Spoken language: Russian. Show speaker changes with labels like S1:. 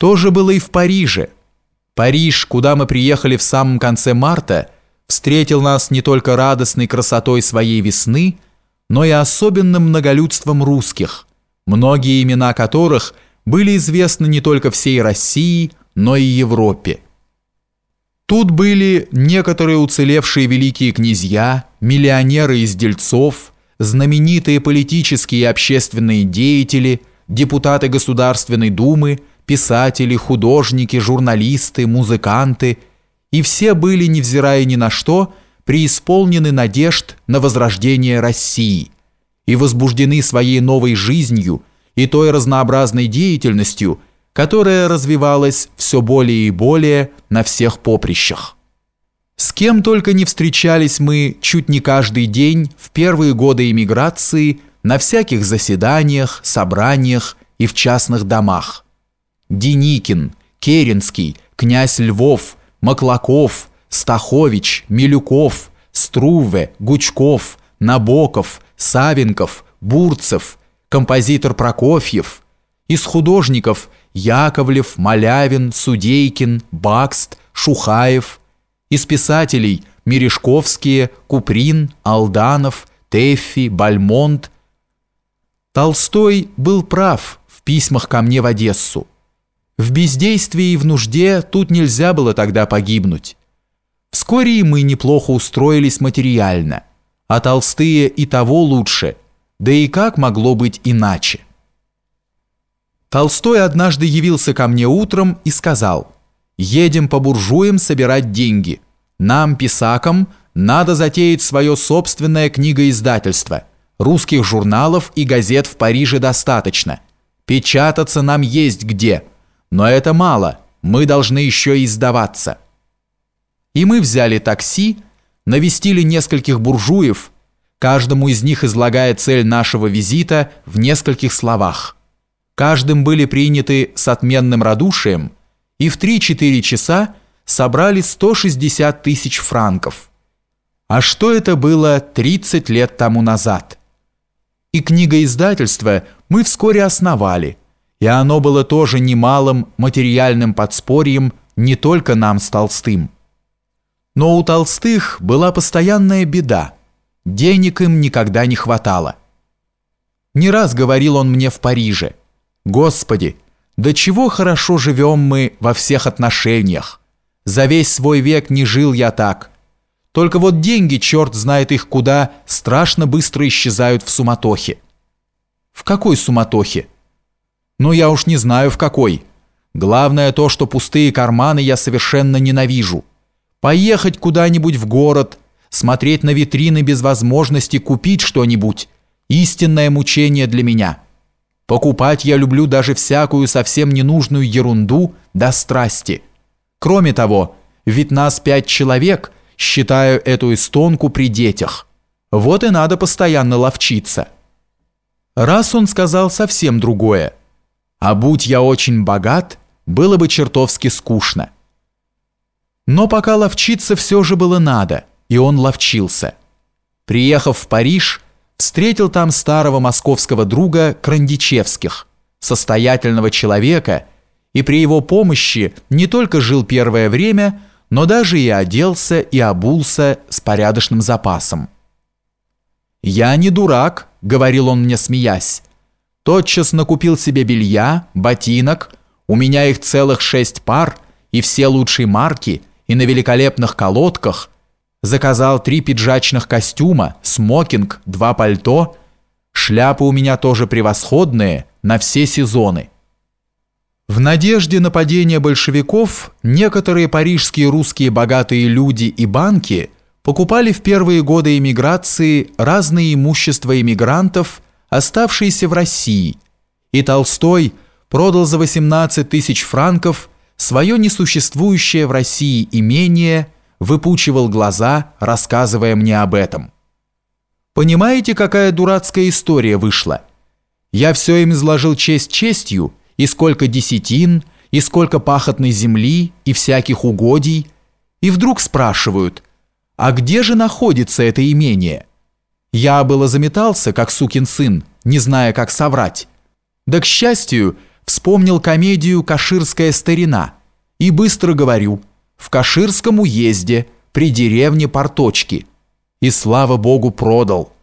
S1: То же было и в Париже. Париж, куда мы приехали в самом конце марта, встретил нас не только радостной красотой своей весны, но и особенным многолюдством русских, многие имена которых были известны не только всей России, но и Европе. Тут были некоторые уцелевшие великие князья, миллионеры из дельцов, знаменитые политические и общественные деятели, депутаты Государственной Думы, писатели, художники, журналисты, музыканты, и все были, невзирая ни на что, преисполнены надежд на возрождение России и возбуждены своей новой жизнью и той разнообразной деятельностью, которая развивалась все более и более на всех поприщах. С кем только не встречались мы чуть не каждый день в первые годы эмиграции на всяких заседаниях, собраниях и в частных домах. Деникин, Керенский, князь Львов, Маклаков, Стахович, Милюков, Струве, Гучков, Набоков, Савенков, Бурцев, композитор Прокофьев, из художников Яковлев, Малявин, Судейкин, Бакст, Шухаев, из писателей Мережковские, Куприн, Алданов, Теффи, Бальмонт. Толстой был прав в письмах ко мне в Одессу. В бездействии и в нужде тут нельзя было тогда погибнуть. Вскоре и мы неплохо устроились материально, а толстые и того лучше, да и как могло быть иначе. Толстой однажды явился ко мне утром и сказал, «Едем по буржуям собирать деньги. Нам, писакам, надо затеять свое собственное книгоиздательство. Русских журналов и газет в Париже достаточно. Печататься нам есть где. Но это мало, мы должны еще издаваться». И мы взяли такси, навестили нескольких буржуев, каждому из них излагая цель нашего визита в нескольких словах – Каждым были приняты с отменным радушием, и в 3-4 часа собрали 160 тысяч франков. А что это было 30 лет тому назад? И книгоиздательство мы вскоре основали, и оно было тоже немалым материальным подспорьем не только нам с Толстым. Но у Толстых была постоянная беда. Денег им никогда не хватало. Не раз говорил он мне в Париже – Господи, до чего хорошо живем мы во всех отношениях. За весь свой век не жил я так. Только вот деньги, черт знает их куда, страшно быстро исчезают в суматохе. В какой суматохе? Ну, я уж не знаю в какой. Главное то, что пустые карманы я совершенно ненавижу. Поехать куда-нибудь в город, смотреть на витрины без возможности купить что-нибудь – истинное мучение для меня – Покупать я люблю даже всякую совсем ненужную ерунду до страсти. Кроме того, ведь нас пять человек, считаю эту эстонку при детях. Вот и надо постоянно ловчиться. Раз он сказал совсем другое. А будь я очень богат, было бы чертовски скучно. Но пока ловчиться все же было надо, и он ловчился. Приехав в Париж, встретил там старого московского друга Крандичевских, состоятельного человека, и при его помощи не только жил первое время, но даже и оделся и обулся с порядочным запасом. «Я не дурак», — говорил он мне, смеясь. «Тотчас накупил себе белья, ботинок, у меня их целых шесть пар, и все лучшие марки, и на великолепных колодках, Заказал три пиджачных костюма, смокинг, два пальто. Шляпы у меня тоже превосходные, на все сезоны. В надежде на падение большевиков некоторые парижские русские богатые люди и банки покупали в первые годы эмиграции разные имущества эмигрантов, оставшиеся в России, и Толстой продал за 18 тысяч франков свое несуществующее в России имение – выпучивал глаза, рассказывая мне об этом. Понимаете, какая дурацкая история вышла? Я все им изложил честь честью, и сколько десятин, и сколько пахотной земли, и всяких угодий, и вдруг спрашивают, а где же находится это имение? Я было заметался, как сукин сын, не зная, как соврать. Да, к счастью, вспомнил комедию «Каширская старина» и быстро говорю «в Каширском уезде, при деревне Порточки». И слава богу продал –